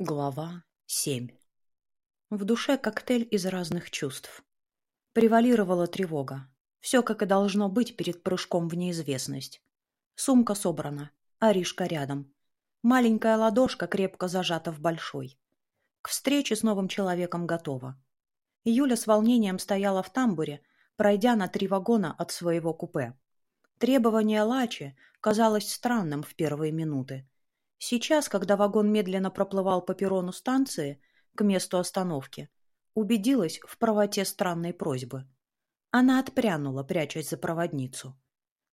Глава 7 В душе коктейль из разных чувств. Превалировала тревога. Все, как и должно быть перед прыжком в неизвестность. Сумка собрана, Аришка рядом. Маленькая ладошка крепко зажата в большой. К встрече с новым человеком готова. Юля с волнением стояла в тамбуре, пройдя на три вагона от своего купе. Требование Лачи казалось странным в первые минуты Сейчас, когда вагон медленно проплывал по перрону станции к месту остановки, убедилась в правоте странной просьбы. Она отпрянула, прячась за проводницу.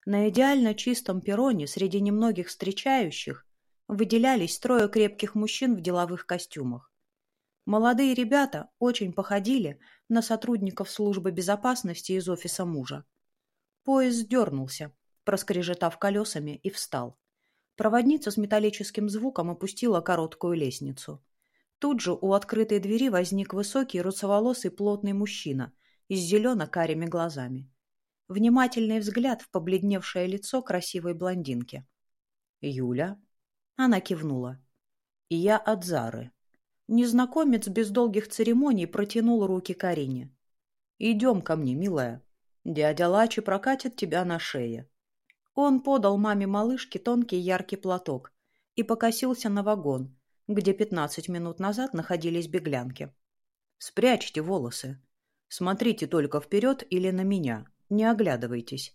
На идеально чистом перроне среди немногих встречающих выделялись трое крепких мужчин в деловых костюмах. Молодые ребята очень походили на сотрудников службы безопасности из офиса мужа. Поезд дернулся, проскрежетав колесами, и встал. Проводница с металлическим звуком опустила короткую лестницу. Тут же у открытой двери возник высокий, русоволосый, плотный мужчина с зелено-карими глазами. Внимательный взгляд в побледневшее лицо красивой блондинки. «Юля?» Она кивнула. «И я от Зары». Незнакомец без долгих церемоний протянул руки Карине. «Идем ко мне, милая. Дядя Лачи прокатит тебя на шее. Он подал маме малышки тонкий яркий платок и покосился на вагон, где пятнадцать минут назад находились беглянки. «Спрячьте волосы. Смотрите только вперед или на меня. Не оглядывайтесь».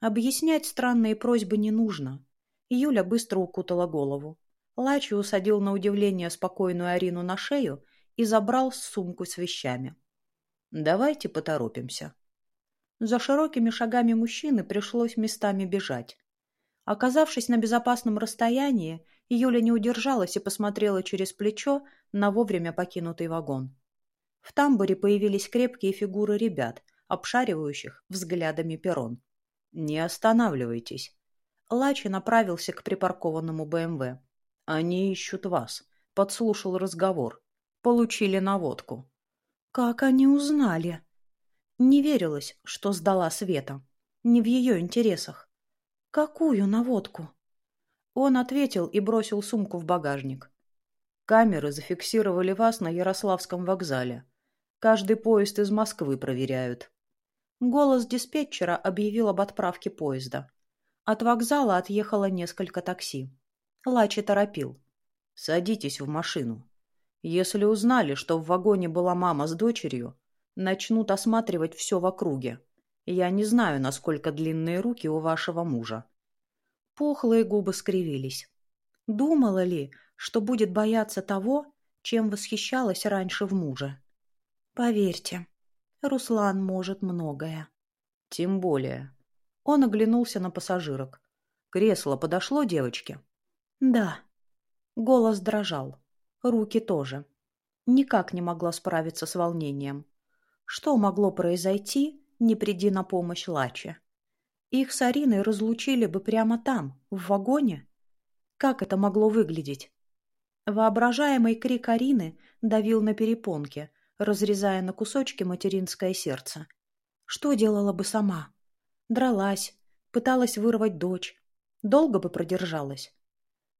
Объяснять странные просьбы не нужно. Юля быстро укутала голову. Лачи усадил на удивление спокойную Арину на шею и забрал сумку с вещами. «Давайте поторопимся». За широкими шагами мужчины пришлось местами бежать. Оказавшись на безопасном расстоянии, Юля не удержалась и посмотрела через плечо на вовремя покинутый вагон. В тамбуре появились крепкие фигуры ребят, обшаривающих взглядами перрон. «Не останавливайтесь». Лачи направился к припаркованному БМВ. «Они ищут вас», — подслушал разговор. «Получили наводку». «Как они узнали?» Не верилось, что сдала Света. Не в ее интересах. Какую наводку? Он ответил и бросил сумку в багажник. Камеры зафиксировали вас на Ярославском вокзале. Каждый поезд из Москвы проверяют. Голос диспетчера объявил об отправке поезда. От вокзала отъехало несколько такси. Лачи торопил. «Садитесь в машину. Если узнали, что в вагоне была мама с дочерью, начнут осматривать все в округе. Я не знаю, насколько длинные руки у вашего мужа. Пухлые губы скривились. Думала ли, что будет бояться того, чем восхищалась раньше в муже? Поверьте, Руслан может многое. Тем более. Он оглянулся на пассажирок. Кресло подошло девочке? Да. Голос дрожал. Руки тоже. Никак не могла справиться с волнением. Что могло произойти, не приди на помощь Лаче? Их с Ариной разлучили бы прямо там, в вагоне? Как это могло выглядеть? Воображаемый крик Арины давил на перепонке, разрезая на кусочки материнское сердце. Что делала бы сама? Дралась, пыталась вырвать дочь. Долго бы продержалась.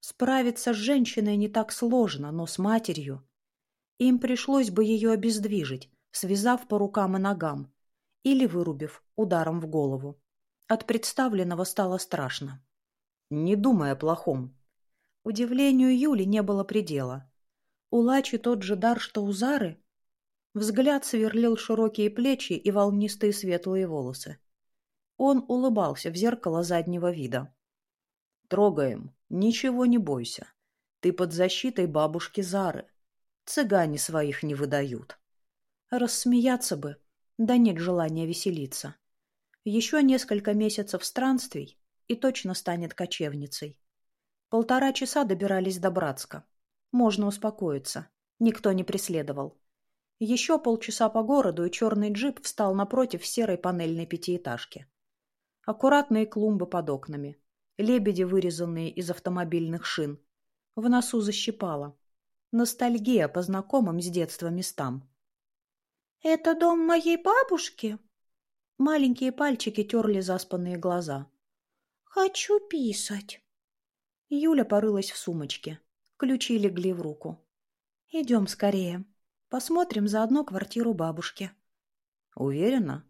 Справиться с женщиной не так сложно, но с матерью. Им пришлось бы ее обездвижить, связав по рукам и ногам, или вырубив ударом в голову. От представленного стало страшно. Не думая о плохом. Удивлению Юли не было предела. У Лачи тот же дар, что у Зары. Взгляд сверлил широкие плечи и волнистые светлые волосы. Он улыбался в зеркало заднего вида. «Трогаем. Ничего не бойся. Ты под защитой бабушки Зары. Цыгане своих не выдают». Рассмеяться бы, да нет желания веселиться. Еще несколько месяцев странствий, и точно станет кочевницей. Полтора часа добирались до Братска. Можно успокоиться. Никто не преследовал. Еще полчаса по городу, и черный джип встал напротив серой панельной пятиэтажки. Аккуратные клумбы под окнами. Лебеди, вырезанные из автомобильных шин. В носу защипало. Ностальгия по знакомым с детства местам. «Это дом моей бабушки?» Маленькие пальчики терли заспанные глаза. «Хочу писать». Юля порылась в сумочке. Ключи легли в руку. Идем скорее. Посмотрим заодно квартиру бабушки. Уверена?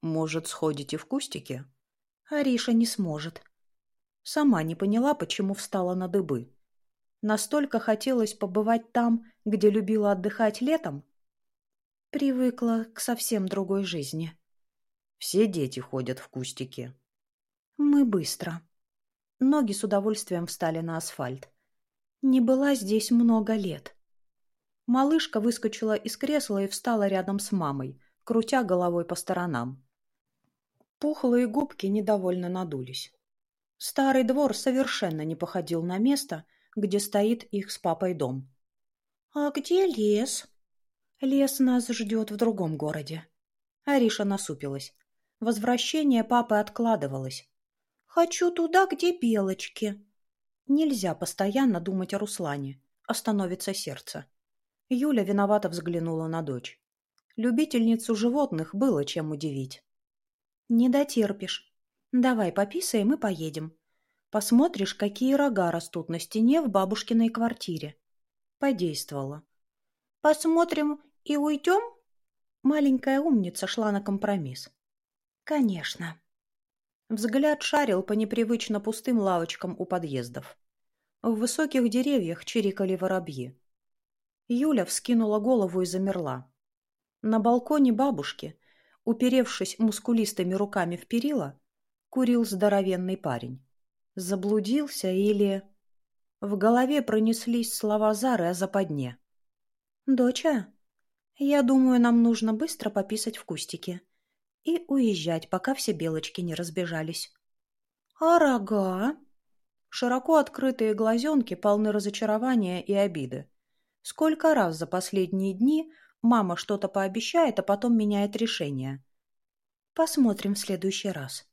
Может, сходите в кустики? Ариша не сможет. Сама не поняла, почему встала на дыбы. Настолько хотелось побывать там, где любила отдыхать летом. Привыкла к совсем другой жизни. Все дети ходят в кустики. Мы быстро. Ноги с удовольствием встали на асфальт. Не была здесь много лет. Малышка выскочила из кресла и встала рядом с мамой, крутя головой по сторонам. Пухлые губки недовольно надулись. Старый двор совершенно не походил на место, где стоит их с папой дом. «А где лес?» «Лес нас ждет в другом городе». Ариша насупилась. Возвращение папы откладывалось. Хочу туда, где белочки. Нельзя постоянно думать о Руслане. Остановится сердце. Юля виновато взглянула на дочь. Любительницу животных было чем удивить. Не дотерпишь. Давай пописаем и поедем. Посмотришь, какие рога растут на стене в бабушкиной квартире. Подействовала. Посмотрим и уйдем? Маленькая умница шла на компромисс. Конечно. Взгляд шарил по непривычно пустым лавочкам у подъездов. В высоких деревьях чирикали воробьи. Юля вскинула голову и замерла. На балконе бабушки, уперевшись мускулистыми руками в перила, курил здоровенный парень. Заблудился или... В голове пронеслись слова Зары о западне. «Доча, я думаю, нам нужно быстро пописать в кустике и уезжать, пока все белочки не разбежались. «А рога?» Широко открытые глазенки полны разочарования и обиды. Сколько раз за последние дни мама что-то пообещает, а потом меняет решение. Посмотрим в следующий раз.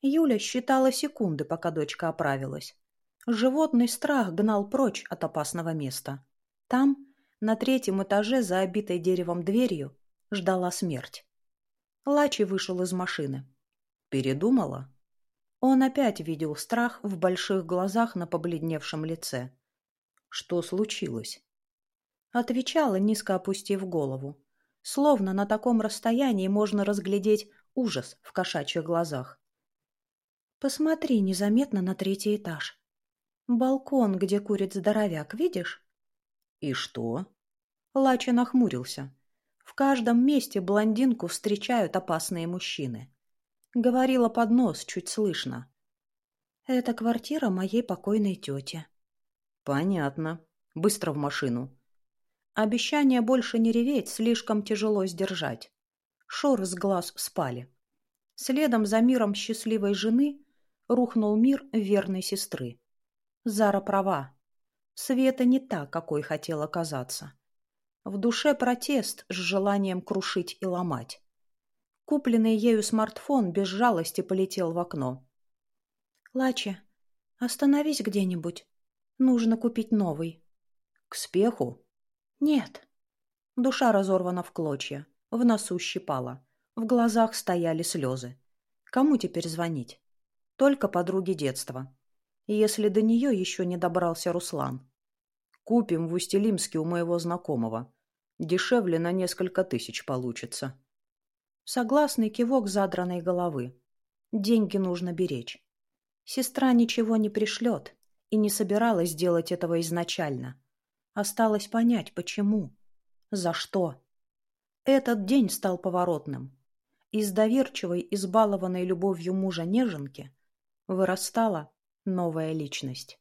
Юля считала секунды, пока дочка оправилась. Животный страх гнал прочь от опасного места. Там, на третьем этаже за обитой деревом дверью, ждала смерть. Лачи вышел из машины. Передумала? Он опять видел страх в больших глазах на побледневшем лице. Что случилось? Отвечала, низко опустив голову. Словно на таком расстоянии можно разглядеть ужас в кошачьих глазах. Посмотри незаметно на третий этаж. Балкон, где курит здоровяк, видишь? И что? Лача нахмурился. В каждом месте блондинку встречают опасные мужчины. Говорила под нос, чуть слышно. «Это квартира моей покойной тети». «Понятно. Быстро в машину». Обещание больше не реветь слишком тяжело сдержать. Шор с глаз спали. Следом за миром счастливой жены рухнул мир верной сестры. Зара права. Света не та, какой хотела казаться. В душе протест с желанием крушить и ломать. Купленный ею смартфон без жалости полетел в окно. «Лача, остановись где-нибудь. Нужно купить новый». «К спеху?» «Нет». Душа разорвана в клочья, в носу щипала, в глазах стояли слезы. Кому теперь звонить? Только подруге детства. Если до нее еще не добрался Руслан. Купим в Устилимске у моего знакомого. Дешевле на несколько тысяч получится. Согласный кивок задранной головы. Деньги нужно беречь. Сестра ничего не пришлет и не собиралась делать этого изначально. Осталось понять, почему. За что. Этот день стал поворотным. Из доверчивой, избалованной любовью мужа неженки вырастала новая личность.